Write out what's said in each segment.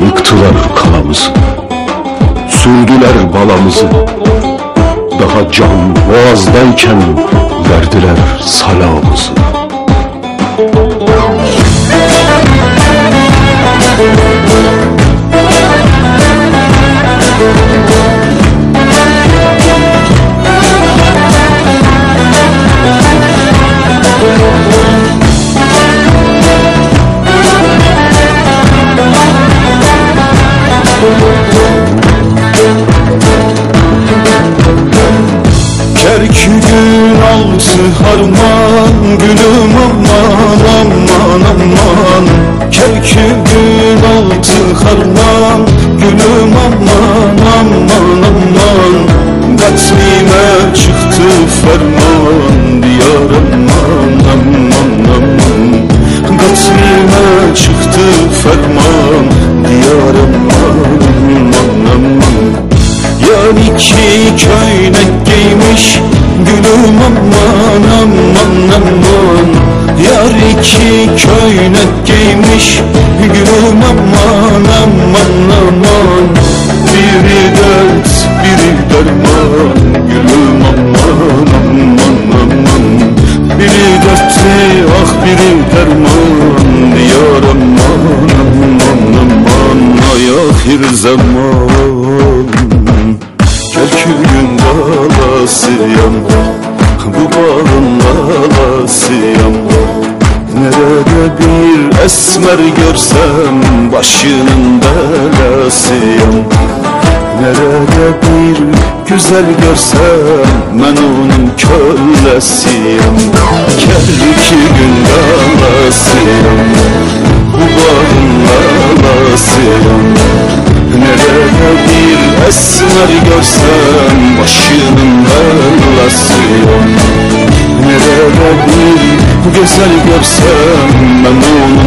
Yıktılar kalamızı Sürdüler balamızı. Daha can boğazdayken Verdiler salamızı altı harman Gülüm aman aman aman Kerkük'ün altı harman Gülüm aman aman aman Katlime çıktı ferman Diyar aman aman aman Katlime çıktı ferman Diyar aman aman aman Yar iki köynek giymiş Gülüm aman aman aman. Yar iki köynek giymiş. Gülüm aman aman aman. Biri dert biri derman. Gülüm aman aman aman. Biri dertli ah biri derman. Diyar aman aman aman. Ay ahir zaman. Kerkük'ün dalasıyam Bu bağın dalasıyam Nerede bir esmer görsem Başının belasıyam. Nerede bir güzel görsem Ben onun kölesiyim Kerkük'ün dalasıyam Bu bağın dalasıyam Nerede bir esmer görsem Başının belasıyım Nerede bir güzel görsem Ben onun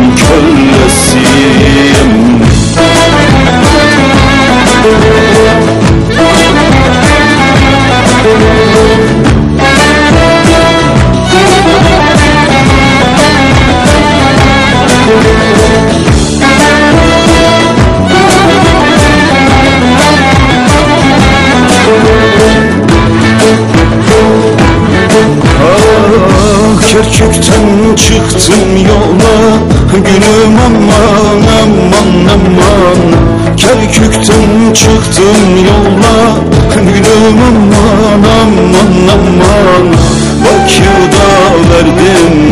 Kerkük'ten çıktım yola. Gülüm aman aman aman. Kerkük'ten çıktım yola. Gülüm aman aman aman. Bakü'da verdim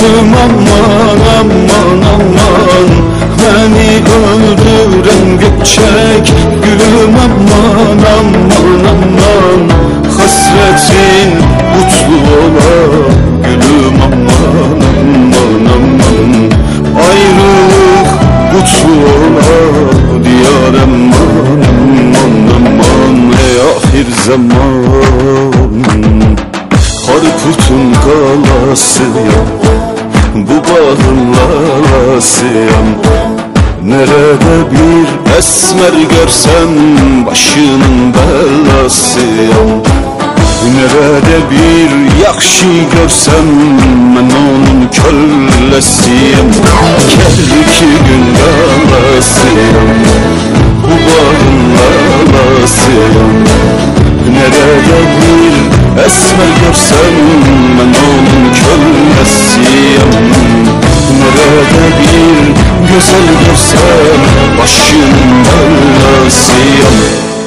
Gülüm aman aman aman. Beni öldüren gökçek Gülüm aman aman aman. Hasretin mutlu ola Gülüm aman aman aman. Ayrılık mutlu ola Diyar aman aman aman. Ey ahir zaman. Harput'un galasıyam Bu bağın lalasıyam Nerede bir esmer görsem Başının belasıyam? Nerede bir yakşı görsem Ben onun kölesiyim? Kerki gün galasıyam Bu bağın lalasıyam Nerede bir esmer görsem Ben onun Nerede bir güzel görsem Başının belasıyım